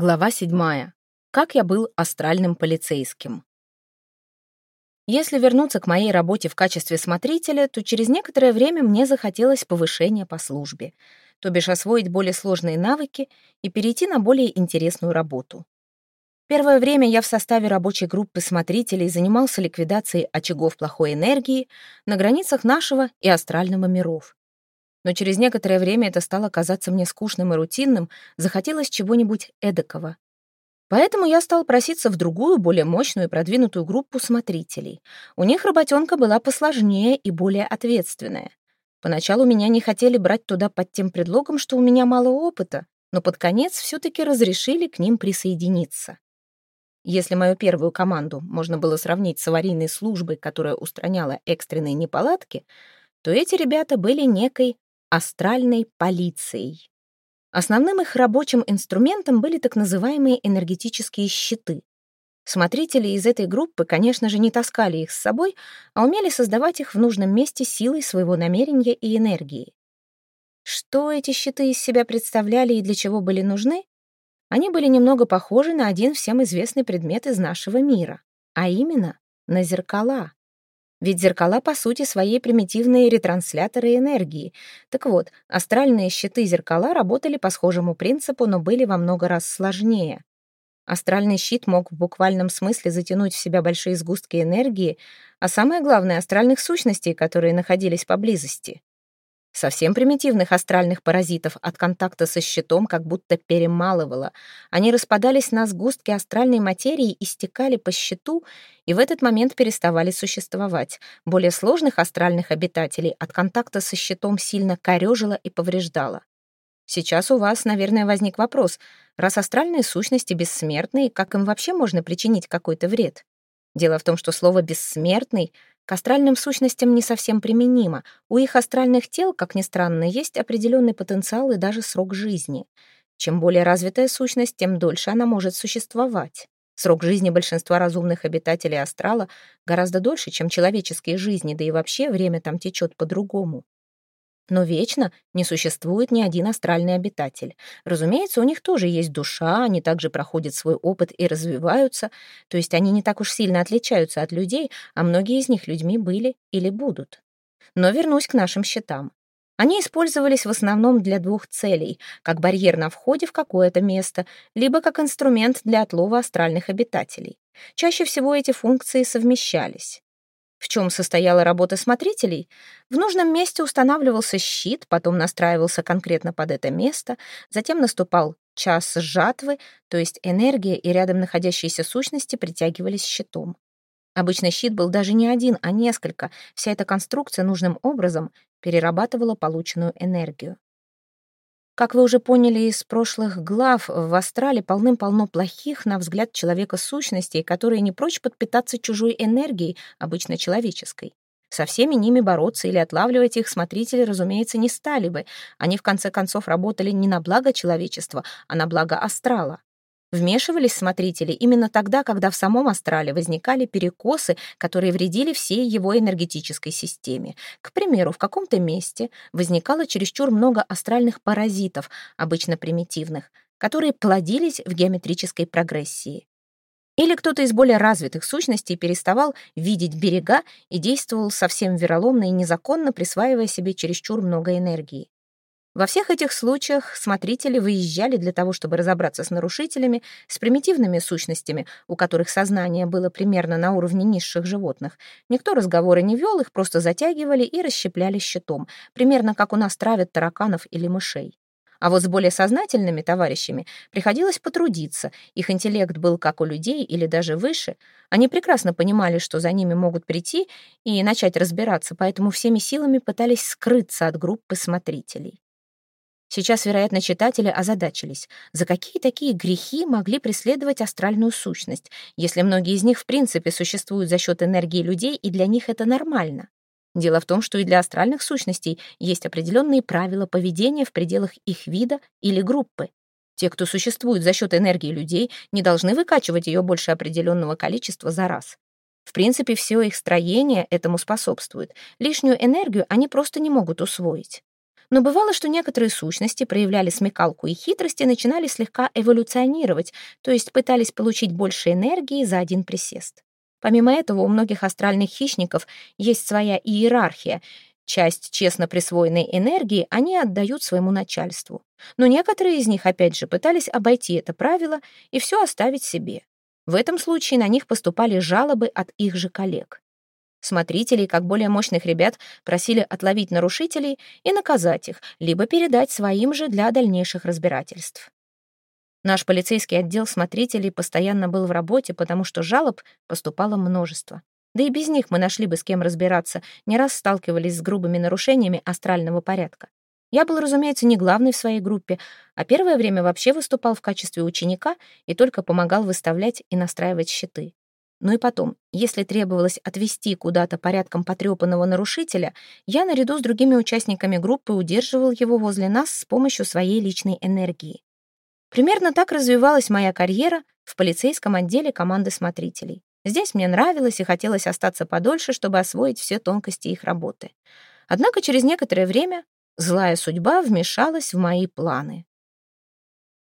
Глава седьмая. Как я был астральным полицейским. Если вернуться к моей работе в качестве смотрителя, то через некоторое время мне захотелось повышения по службе, то бишь освоить более сложные навыки и перейти на более интересную работу. Первое время я в составе рабочей группы смотрителей занимался ликвидацией очагов плохой энергии на границах нашего и астрального миров но через некоторое время это стало казаться мне скучным и рутинным, захотелось чего-нибудь эдакого. Поэтому я стал проситься в другую, более мощную и продвинутую группу смотрителей. У них работенка была посложнее и более ответственная. Поначалу меня не хотели брать туда под тем предлогом, что у меня мало опыта, но под конец все-таки разрешили к ним присоединиться. Если мою первую команду можно было сравнить с аварийной службой, которая устраняла экстренные неполадки, то эти ребята были некой астральной полицией. Основным их рабочим инструментом были так называемые энергетические щиты. Смотрители из этой группы, конечно же, не таскали их с собой, а умели создавать их в нужном месте силой своего намерения и энергии. Что эти щиты из себя представляли и для чего были нужны? Они были немного похожи на один всем известный предмет из нашего мира, а именно на зеркала. Ведь зеркала, по сути, своей примитивные ретрансляторы энергии. Так вот, астральные щиты зеркала работали по схожему принципу, но были во много раз сложнее. Астральный щит мог в буквальном смысле затянуть в себя большие сгустки энергии, а самое главное — астральных сущностей, которые находились поблизости. Совсем примитивных астральных паразитов от контакта со щитом как будто перемалывало. Они распадались на сгустки астральной материи и стекали по щиту, и в этот момент переставали существовать. Более сложных астральных обитателей от контакта со щитом сильно корежило и повреждало. Сейчас у вас, наверное, возник вопрос, раз астральные сущности бессмертные, как им вообще можно причинить какой-то вред? Дело в том, что слово «бессмертный» к астральным сущностям не совсем применимо. У их астральных тел, как ни странно, есть определенный потенциал и даже срок жизни. Чем более развитая сущность, тем дольше она может существовать. Срок жизни большинства разумных обитателей астрала гораздо дольше, чем человеческие жизни, да и вообще время там течет по-другому. Но вечно не существует ни один астральный обитатель. Разумеется, у них тоже есть душа, они также проходят свой опыт и развиваются, то есть они не так уж сильно отличаются от людей, а многие из них людьми были или будут. Но вернусь к нашим счетам. Они использовались в основном для двух целей, как барьер на входе в какое-то место, либо как инструмент для отлова астральных обитателей. Чаще всего эти функции совмещались. В чем состояла работа смотрителей? В нужном месте устанавливался щит, потом настраивался конкретно под это место, затем наступал час жатвы, то есть энергия и рядом находящиеся сущности притягивались щитом. Обычно щит был даже не один, а несколько. Вся эта конструкция нужным образом перерабатывала полученную энергию. Как вы уже поняли из прошлых глав, в астрале полным-полно плохих, на взгляд человека, сущностей, которые не прочь подпитаться чужой энергией, обычно человеческой. Со всеми ними бороться или отлавливать их смотрители, разумеется, не стали бы. Они, в конце концов, работали не на благо человечества, а на благо астрала. Вмешивались смотрители именно тогда, когда в самом астрале возникали перекосы, которые вредили всей его энергетической системе. К примеру, в каком-то месте возникало чересчур много астральных паразитов, обычно примитивных, которые плодились в геометрической прогрессии. Или кто-то из более развитых сущностей переставал видеть берега и действовал совсем вероломно и незаконно, присваивая себе чересчур много энергии. Во всех этих случаях смотрители выезжали для того, чтобы разобраться с нарушителями, с примитивными сущностями, у которых сознание было примерно на уровне низших животных. Никто разговоры не вел, их просто затягивали и расщепляли щитом, примерно как у нас травят тараканов или мышей. А вот с более сознательными товарищами приходилось потрудиться. Их интеллект был как у людей или даже выше. Они прекрасно понимали, что за ними могут прийти и начать разбираться, поэтому всеми силами пытались скрыться от группы смотрителей. Сейчас, вероятно, читатели озадачились, за какие такие грехи могли преследовать астральную сущность, если многие из них в принципе существуют за счет энергии людей, и для них это нормально. Дело в том, что и для астральных сущностей есть определенные правила поведения в пределах их вида или группы. Те, кто существует за счет энергии людей, не должны выкачивать ее больше определенного количества за раз. В принципе, все их строение этому способствует. Лишнюю энергию они просто не могут усвоить. Но бывало, что некоторые сущности проявляли смекалку и хитрость и начинали слегка эволюционировать, то есть пытались получить больше энергии за один присест. Помимо этого, у многих астральных хищников есть своя иерархия. Часть честно присвоенной энергии они отдают своему начальству. Но некоторые из них, опять же, пытались обойти это правило и все оставить себе. В этом случае на них поступали жалобы от их же коллег. Смотрителей, как более мощных ребят, просили отловить нарушителей и наказать их, либо передать своим же для дальнейших разбирательств. Наш полицейский отдел смотрителей постоянно был в работе, потому что жалоб поступало множество. Да и без них мы нашли бы с кем разбираться, не раз сталкивались с грубыми нарушениями астрального порядка. Я был, разумеется, не главный в своей группе, а первое время вообще выступал в качестве ученика и только помогал выставлять и настраивать щиты. Ну и потом, если требовалось отвести куда-то порядком потрепанного нарушителя, я наряду с другими участниками группы удерживал его возле нас с помощью своей личной энергии. Примерно так развивалась моя карьера в полицейском отделе команды смотрителей. Здесь мне нравилось и хотелось остаться подольше, чтобы освоить все тонкости их работы. Однако через некоторое время Злая судьба вмешалась в мои планы.